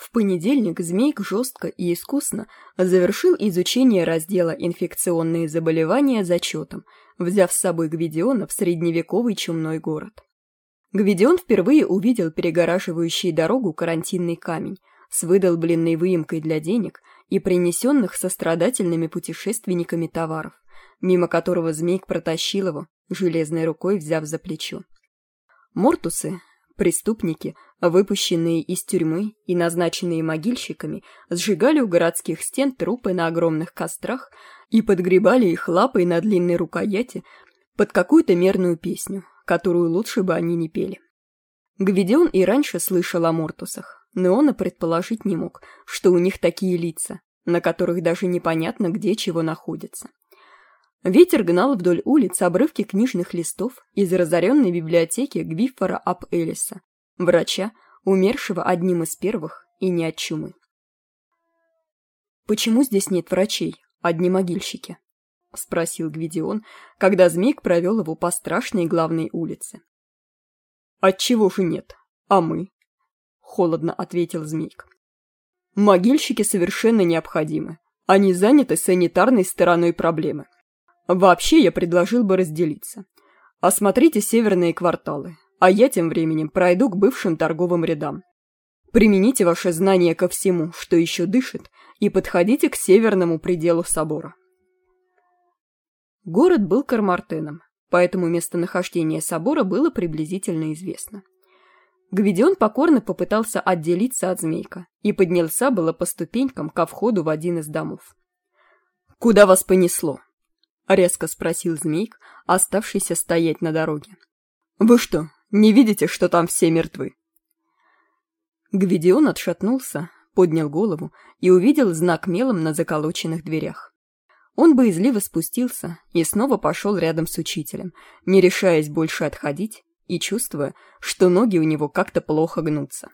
В понедельник Змейк жестко и искусно завершил изучение раздела «Инфекционные заболевания» зачетом, взяв с собой Гвидиона в средневековый чумной город. Гвидион впервые увидел перегораживающий дорогу карантинный камень с выдолбленной выемкой для денег и принесенных сострадательными путешественниками товаров, мимо которого Змейк протащил его, железной рукой взяв за плечо. Мортусы, преступники, выпущенные из тюрьмы и назначенные могильщиками, сжигали у городских стен трупы на огромных кострах и подгребали их лапой на длинной рукояти под какую-то мерную песню, которую лучше бы они не пели. Гвидион и раньше слышал о Мортусах, но он и предположить не мог, что у них такие лица, на которых даже непонятно, где чего находится. Ветер гнал вдоль улиц обрывки книжных листов из разоренной библиотеки Гвиффора Ап Элиса, врача, умершего одним из первых и не от чумы. «Почему здесь нет врачей, одни могильщики?» — спросил Гвидион, когда Змейк провел его по страшной главной улице. «Отчего же нет? А мы?» — холодно ответил Змейк. «Могильщики совершенно необходимы. Они заняты санитарной стороной проблемы. Вообще я предложил бы разделиться. Осмотрите северные кварталы, а я тем временем пройду к бывшим торговым рядам. Примените ваше знание ко всему, что еще дышит, и подходите к северному пределу собора. Город был Кармартеном, поэтому местонахождение собора было приблизительно известно. Гвидион покорно попытался отделиться от змейка и поднялся было по ступенькам ко входу в один из домов. «Куда вас понесло?» резко спросил змейк оставшийся стоять на дороге вы что не видите что там все мертвы гвидион отшатнулся поднял голову и увидел знак мелом на заколоченных дверях он боязливо спустился и снова пошел рядом с учителем не решаясь больше отходить и чувствуя что ноги у него как то плохо гнутся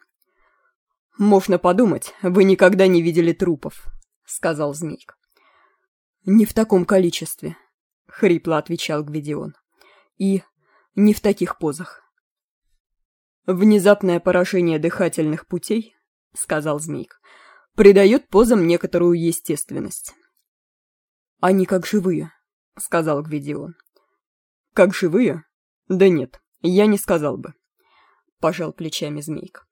можно подумать вы никогда не видели трупов сказал змейк не в таком количестве — хрипло отвечал Гвидион. «И не в таких позах». «Внезапное поражение дыхательных путей», — сказал Змейк, — «придает позам некоторую естественность». «Они как живые», — сказал Гвидион. «Как живые? Да нет, я не сказал бы», — пожал плечами Змейк.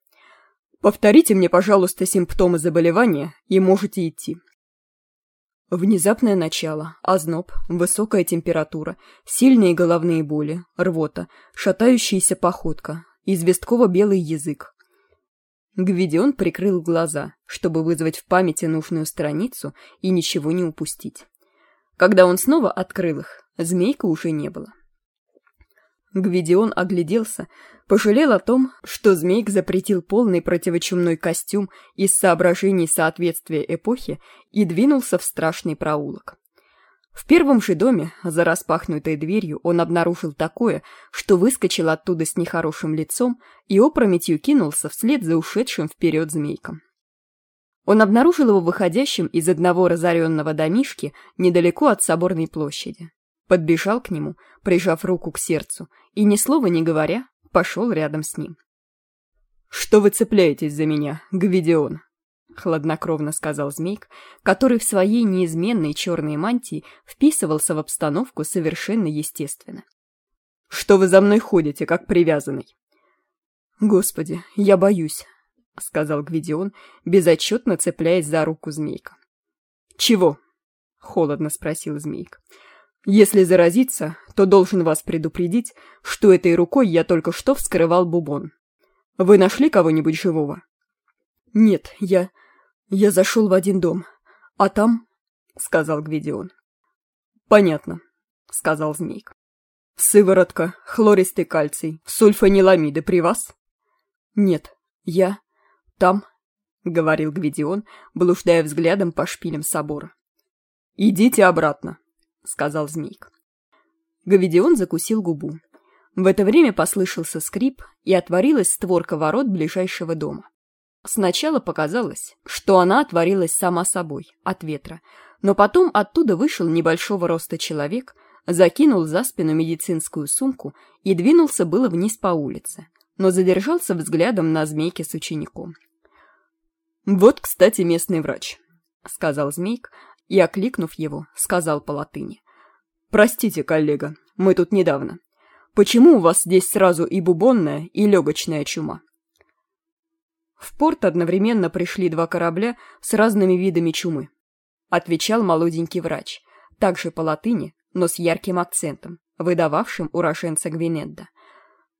«Повторите мне, пожалуйста, симптомы заболевания, и можете идти. Внезапное начало, озноб, высокая температура, сильные головные боли, рвота, шатающаяся походка, известково-белый язык. Гвидион прикрыл глаза, чтобы вызвать в памяти нужную страницу и ничего не упустить. Когда он снова открыл их, змейка уже не было. Гвидион огляделся, пожалел о том, что Змейк запретил полный противочумной костюм из соображений соответствия эпохи и двинулся в страшный проулок. В первом же доме, за распахнутой дверью, он обнаружил такое, что выскочил оттуда с нехорошим лицом и опрометью кинулся вслед за ушедшим вперед змейком. Он обнаружил его выходящим из одного разоренного домишки недалеко от соборной площади подбежал к нему, прижав руку к сердцу, и, ни слова не говоря, пошел рядом с ним. «Что вы цепляетесь за меня, Гвидион?» — хладнокровно сказал змейк, который в своей неизменной черной мантии вписывался в обстановку совершенно естественно. «Что вы за мной ходите, как привязанный?» «Господи, я боюсь», — сказал Гвидион, безотчетно цепляясь за руку змейка. «Чего?» — холодно спросил змейк. Если заразиться, то должен вас предупредить, что этой рукой я только что вскрывал бубон. Вы нашли кого-нибудь живого? Нет, я... я зашел в один дом. А там... сказал Гвидион. Понятно, сказал Змейк. Сыворотка, хлористый кальций, сульфаниламиды при вас? Нет, я... там... говорил Гвидион, блуждая взглядом по шпилям собора. Идите обратно, — сказал змейк. Говедион закусил губу. В это время послышался скрип, и отворилась створка ворот ближайшего дома. Сначала показалось, что она отворилась сама собой, от ветра, но потом оттуда вышел небольшого роста человек, закинул за спину медицинскую сумку и двинулся было вниз по улице, но задержался взглядом на змейке с учеником. «Вот, кстати, местный врач», — сказал Змейк, и, окликнув его, сказал по латыни. «Простите, коллега, мы тут недавно. Почему у вас здесь сразу и бубонная, и легочная чума?» В порт одновременно пришли два корабля с разными видами чумы. Отвечал молоденький врач, также по латыни, но с ярким акцентом, выдававшим уроженца Гвинедда.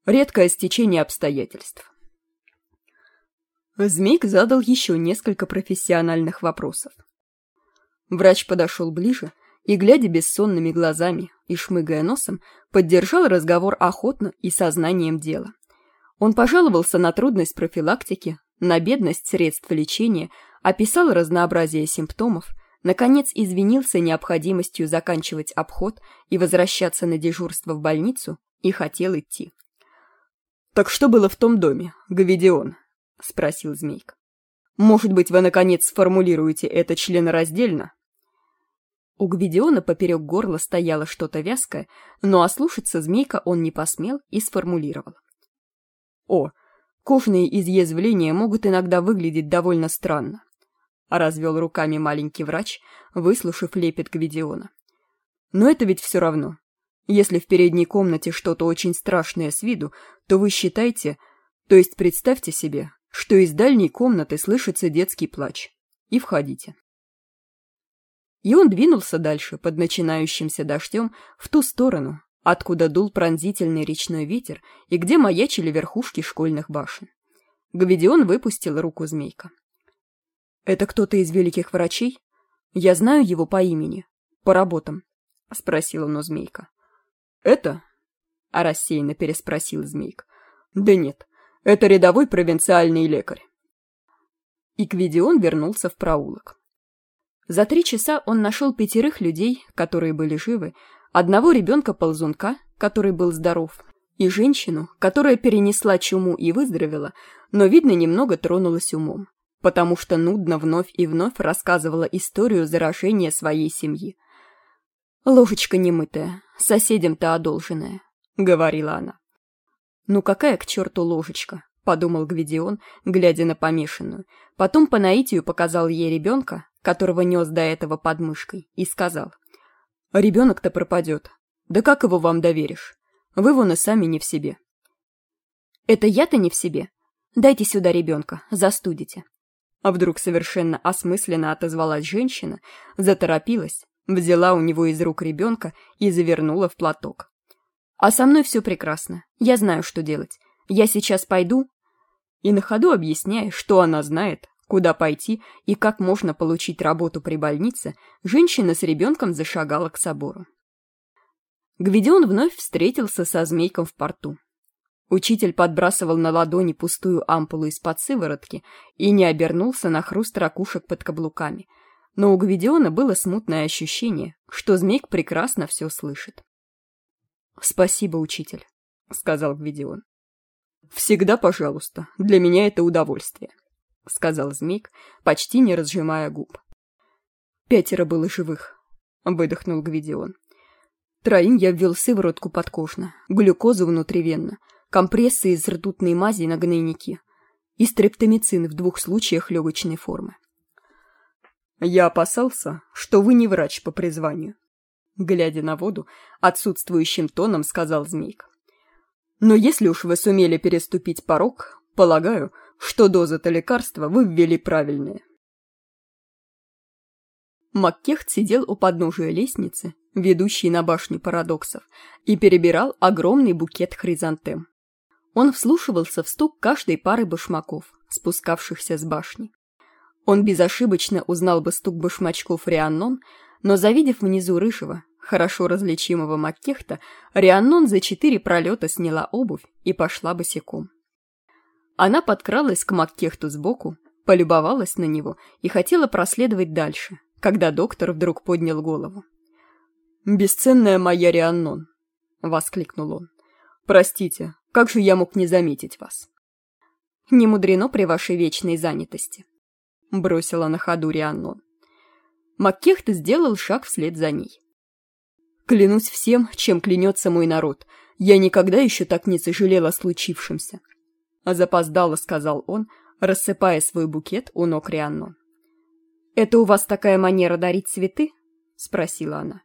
Редкое стечение обстоятельств. Змейк задал еще несколько профессиональных вопросов. Врач подошел ближе и, глядя бессонными глазами и шмыгая носом, поддержал разговор охотно и сознанием дела. Он пожаловался на трудность профилактики, на бедность средств лечения, описал разнообразие симптомов, наконец извинился необходимостью заканчивать обход и возвращаться на дежурство в больницу и хотел идти. «Так что было в том доме, Гавидион?» — спросил Змейк. «Может быть, вы, наконец, сформулируете это членораздельно?» У Гвидиона поперек горла стояло что-то вязкое, но ослушаться Змейка он не посмел и сформулировал. «О, кожные изъязвления могут иногда выглядеть довольно странно», — развел руками маленький врач, выслушав лепет Гвидиона. «Но это ведь все равно. Если в передней комнате что-то очень страшное с виду, то вы считайте, то есть представьте себе, что из дальней комнаты слышится детский плач. И входите. И он двинулся дальше под начинающимся дождем в ту сторону, откуда дул пронзительный речной ветер и где маячили верхушки школьных башен. Гвидион выпустил руку змейка. «Это кто-то из великих врачей? Я знаю его по имени. По работам», — спросил он у змейка. «Это?» — а рассеянно переспросил змейк. «Да нет, это рядовой провинциальный лекарь». И Квидион вернулся в проулок. За три часа он нашел пятерых людей, которые были живы, одного ребенка-ползунка, который был здоров, и женщину, которая перенесла чуму и выздоровела, но, видно, немного тронулась умом, потому что нудно вновь и вновь рассказывала историю заражения своей семьи. «Ложечка немытая, соседям-то одолженная», — говорила она. «Ну какая к черту ложечка?» — подумал Гвидион, глядя на помешанную. Потом по наитию показал ей ребенка, которого нес до этого под мышкой, и сказал. «Ребенок-то пропадет. Да как его вам доверишь? Вы вон и сами не в себе». «Это я-то не в себе? Дайте сюда ребенка, застудите». А вдруг совершенно осмысленно отозвалась женщина, заторопилась, Взяла у него из рук ребенка и завернула в платок. «А со мной все прекрасно. Я знаю, что делать. Я сейчас пойду...» И на ходу объясняя, что она знает, куда пойти и как можно получить работу при больнице, женщина с ребенком зашагала к собору. Гвидион вновь встретился со змейком в порту. Учитель подбрасывал на ладони пустую ампулу из-под сыворотки и не обернулся на хруст ракушек под каблуками — но у Гвидиона было смутное ощущение, что змейк прекрасно все слышит. «Спасибо, учитель», — сказал Гвидион. «Всегда пожалуйста, для меня это удовольствие», — сказал змейк, почти не разжимая губ. «Пятеро было живых», — выдохнул Гвидион. «Троим я ввел сыворотку подкожно, глюкозу внутривенно, компрессы из ртутной мази на гнойники и стрептомицин в двух случаях легочной формы. «Я опасался, что вы не врач по призванию», — глядя на воду, отсутствующим тоном сказал Змейк. «Но если уж вы сумели переступить порог, полагаю, что дозы-то лекарства вы ввели правильные». Маккехт сидел у подножия лестницы, ведущей на башню парадоксов, и перебирал огромный букет хризантем. Он вслушивался в стук каждой пары башмаков, спускавшихся с башни. Он безошибочно узнал бы стук башмачков Рианнон, но завидев внизу рыжего, хорошо различимого Маккехта, Рианнон за четыре пролета сняла обувь и пошла босиком. Она подкралась к Маккехту сбоку, полюбовалась на него и хотела проследовать дальше, когда доктор вдруг поднял голову. «Бесценная моя Рианнон!» — воскликнул он. «Простите, как же я мог не заметить вас?» «Не мудрено при вашей вечной занятости», бросила на ходу Рианнон. Маккехт сделал шаг вслед за ней. «Клянусь всем, чем клянется мой народ. Я никогда еще так не сожалел о случившемся». А запоздало, сказал он, рассыпая свой букет у ног Рианно. «Это у вас такая манера дарить цветы?» — спросила она.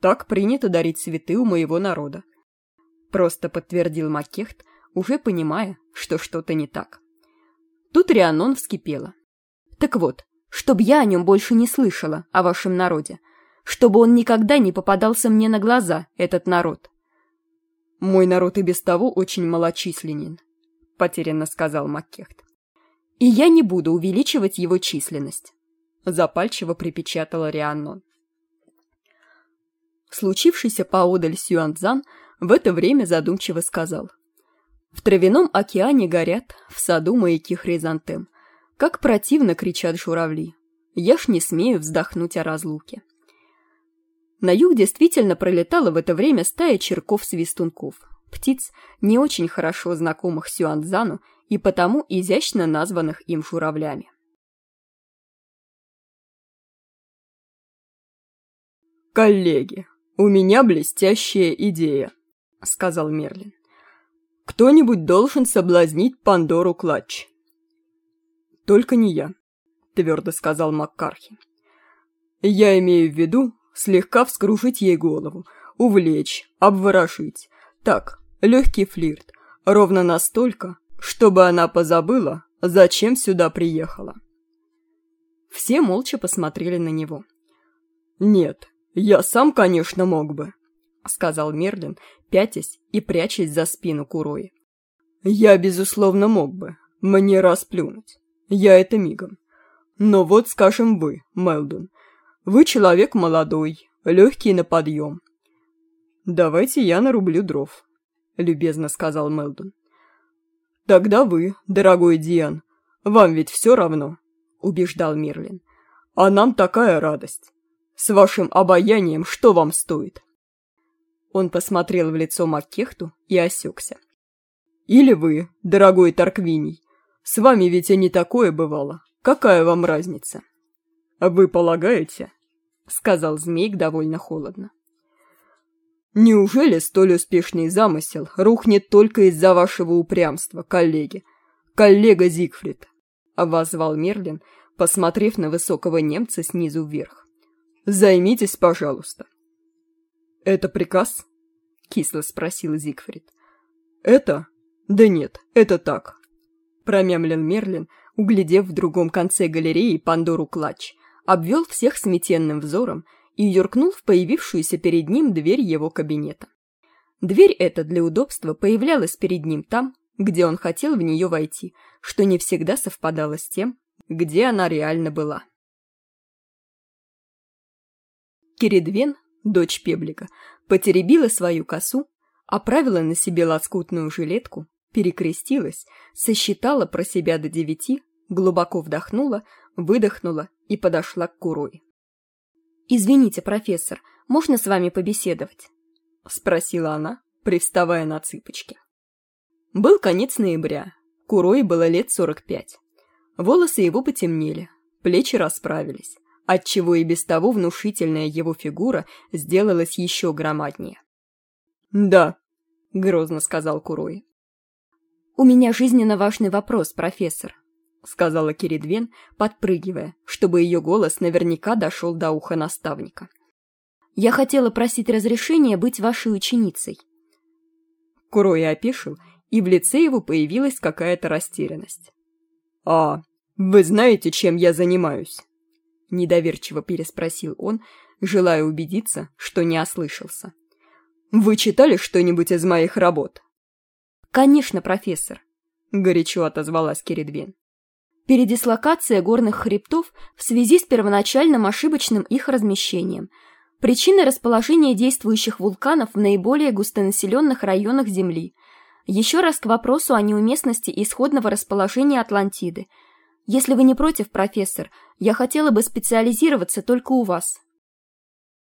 «Так принято дарить цветы у моего народа», — просто подтвердил Маккехт, уже понимая, что что-то не так. Тут Рианон вскипела. «Так вот, чтобы я о нем больше не слышала, о вашем народе, чтобы он никогда не попадался мне на глаза, этот народ». «Мой народ и без того очень малочисленен», — потерянно сказал Маккехт. «И я не буду увеличивать его численность», — запальчиво припечатала Рианнон. Случившийся поодаль Сюанцзан в это время задумчиво сказал. В травяном океане горят, в саду маяки хризантем. Как противно кричат журавли. Я ж не смею вздохнуть о разлуке. На юг действительно пролетала в это время стая черков-свистунков, птиц, не очень хорошо знакомых Сюанцзану и потому изящно названных им журавлями. «Коллеги, у меня блестящая идея», — сказал Мерлин. «Кто-нибудь должен соблазнить Пандору Клатч». «Только не я», — твердо сказал Маккархи. «Я имею в виду слегка вскружить ей голову, увлечь, обворожить. Так, легкий флирт, ровно настолько, чтобы она позабыла, зачем сюда приехала». Все молча посмотрели на него. «Нет, «Я сам, конечно, мог бы», — сказал Мерлин, пятясь и прячась за спину Курои. «Я, безусловно, мог бы. Мне расплюнуть. Я это мигом. Но вот, скажем, вы, Мелдон. Вы человек молодой, легкий на подъем. «Давайте я нарублю дров», — любезно сказал Мелдон. «Тогда вы, дорогой Диан, вам ведь все равно», — убеждал Мерлин. «А нам такая радость. С вашим обаянием что вам стоит?» Он посмотрел в лицо Маккехту и осекся. «Или вы, дорогой Тарквиний, с вами ведь и не такое бывало. Какая вам разница?» «Вы полагаете?» — сказал Змейк довольно холодно. «Неужели столь успешный замысел рухнет только из-за вашего упрямства, коллеги? Коллега Зигфрид!» — обозвал Мерлин, посмотрев на высокого немца снизу вверх. Займитесь, пожалуйста. Это приказ? Кисло спросил Зигфрид. Это? Да нет, это так. Промямлил Мерлин, углядев в другом конце галереи Пандору Клач, обвел всех сметенным взором и юркнул в появившуюся перед ним дверь его кабинета. Дверь эта для удобства появлялась перед ним там, где он хотел в нее войти, что не всегда совпадало с тем, где она реально была. Киридвен, дочь Пеблика, потеребила свою косу, оправила на себе лоскутную жилетку, перекрестилась, сосчитала про себя до девяти, глубоко вдохнула, выдохнула и подошла к Курой. «Извините, профессор, можно с вами побеседовать?» — спросила она, привставая на цыпочки. Был конец ноября. Курой было лет сорок пять. Волосы его потемнели, плечи расправились отчего и без того внушительная его фигура сделалась еще громаднее. «Да», — грозно сказал Курой. «У меня жизненно важный вопрос, профессор», — сказала Киридвен, подпрыгивая, чтобы ее голос наверняка дошел до уха наставника. «Я хотела просить разрешения быть вашей ученицей». Курой опешил, и в лице его появилась какая-то растерянность. «А, вы знаете, чем я занимаюсь?» Недоверчиво переспросил он, желая убедиться, что не ослышался. «Вы читали что-нибудь из моих работ?» «Конечно, профессор», — горячо отозвалась Кередвин. «Передислокация горных хребтов в связи с первоначальным ошибочным их размещением. Причины расположения действующих вулканов в наиболее густонаселенных районах Земли. Еще раз к вопросу о неуместности исходного расположения Атлантиды — если вы не против, профессор, я хотела бы специализироваться только у вас».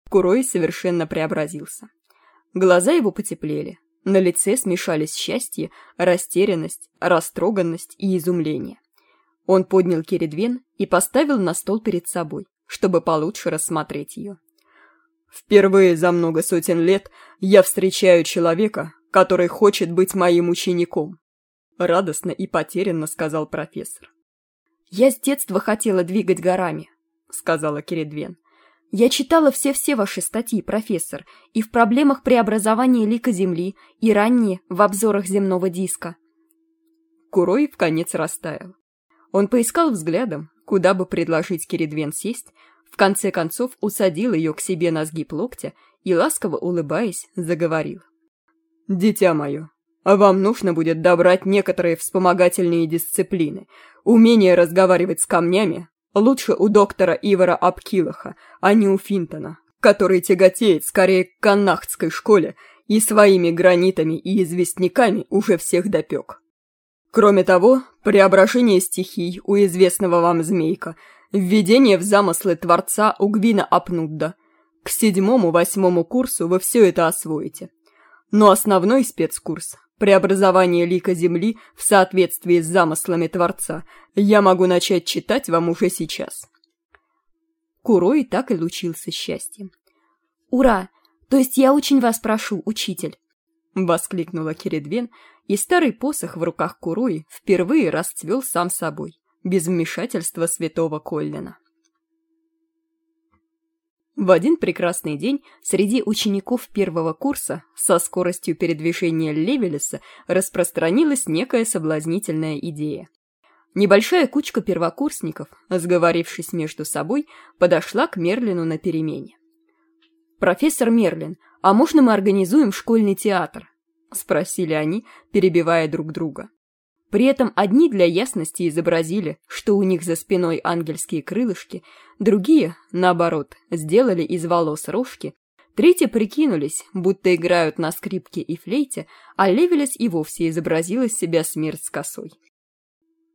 Курой совершенно преобразился. Глаза его потеплели, на лице смешались счастье, растерянность, растроганность и изумление. Он поднял Кередвен и поставил на стол перед собой, чтобы получше рассмотреть ее. «Впервые за много сотен лет я встречаю человека, который хочет быть моим учеником», — радостно и потерянно сказал профессор. «Я с детства хотела двигать горами», — сказала Кередвен. «Я читала все-все ваши статьи, профессор, и в проблемах преобразования лика Земли, и ранние в обзорах земного диска». Курой в конец растаял. Он поискал взглядом, куда бы предложить Кередвен сесть, в конце концов усадил ее к себе на сгиб локтя и, ласково улыбаясь, заговорил. «Дитя мое, а вам нужно будет добрать некоторые вспомогательные дисциплины. Умение разговаривать с камнями лучше у доктора Ивара Апкилаха, а не у Финтона, который тяготеет скорее к канахтской школе и своими гранитами и известняками уже всех допек. Кроме того, преображение стихий у известного вам змейка, введение в замыслы Творца у Гвина Апнудда. К седьмому-восьмому курсу вы все это освоите. Но основной спецкурс преобразование лика Земли в соответствии с замыслами Творца, я могу начать читать вам уже сейчас. Курой так и лучился счастьем. «Ура! То есть я очень вас прошу, учитель!» — воскликнула Кередвен, и старый посох в руках Курои впервые расцвел сам собой, без вмешательства святого Коллина. В один прекрасный день среди учеников первого курса со скоростью передвижения Левелеса распространилась некая соблазнительная идея. Небольшая кучка первокурсников, сговорившись между собой, подошла к Мерлину на перемене. «Профессор Мерлин, а можно мы организуем школьный театр?» — спросили они, перебивая друг друга. При этом одни для ясности изобразили, что у них за спиной ангельские крылышки, другие, наоборот, сделали из волос рожки, третьи прикинулись, будто играют на скрипке и флейте, а Левелес и вовсе изобразил из себя смерть с косой.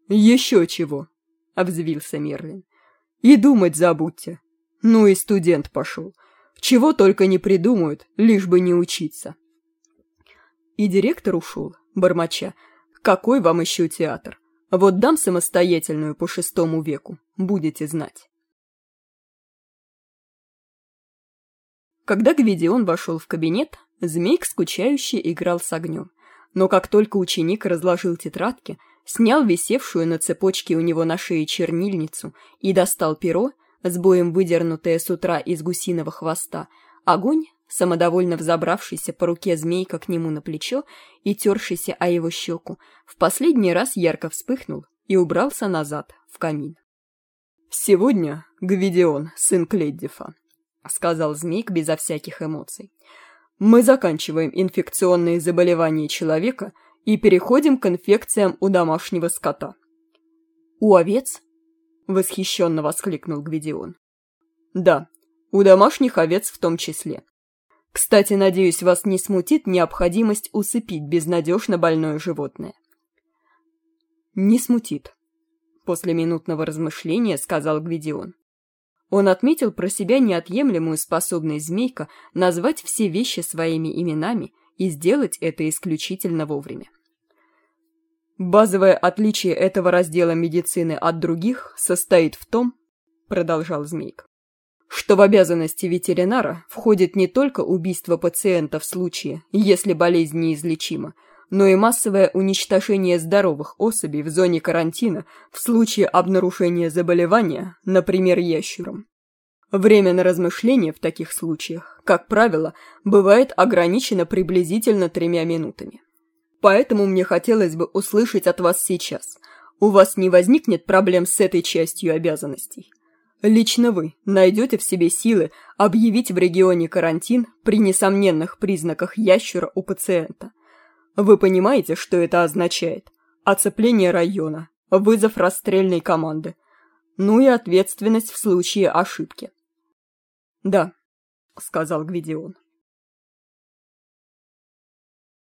«Еще чего!» — обзвился Мерлин. «И думать забудьте. Ну и студент пошел. Чего только не придумают, лишь бы не учиться». И директор ушел, бормоча, какой вам еще театр? Вот дам самостоятельную по шестому веку, будете знать. Когда Гвидион вошел в кабинет, змейк скучающе играл с огнем. Но как только ученик разложил тетрадки, снял висевшую на цепочке у него на шее чернильницу и достал перо, с боем выдернутое с утра из гусиного хвоста, огонь самодовольно взобравшийся по руке змейка к нему на плечо и тершийся о его щеку, в последний раз ярко вспыхнул и убрался назад, в камин. «Сегодня, Гвидион, сын Кледдифа», — сказал змейк безо всяких эмоций, «мы заканчиваем инфекционные заболевания человека и переходим к инфекциям у домашнего скота». «У овец?» — восхищенно воскликнул Гвидион. «Да, у домашних овец в том числе. Кстати, надеюсь, вас не смутит необходимость усыпить безнадежно больное животное. Не смутит. После минутного размышления сказал Гвидион. Он отметил про себя неотъемлемую способность змейка назвать все вещи своими именами и сделать это исключительно вовремя. Базовое отличие этого раздела медицины от других состоит в том, продолжал Змейк, что в обязанности ветеринара входит не только убийство пациента в случае, если болезнь неизлечима, но и массовое уничтожение здоровых особей в зоне карантина в случае обнаружения заболевания, например, ящуром. Время на размышление в таких случаях, как правило, бывает ограничено приблизительно тремя минутами. Поэтому мне хотелось бы услышать от вас сейчас. У вас не возникнет проблем с этой частью обязанностей? Лично вы найдете в себе силы объявить в регионе карантин при несомненных признаках ящера у пациента. Вы понимаете, что это означает? Оцепление района, вызов расстрельной команды, ну и ответственность в случае ошибки. «Да», — сказал Гвидион.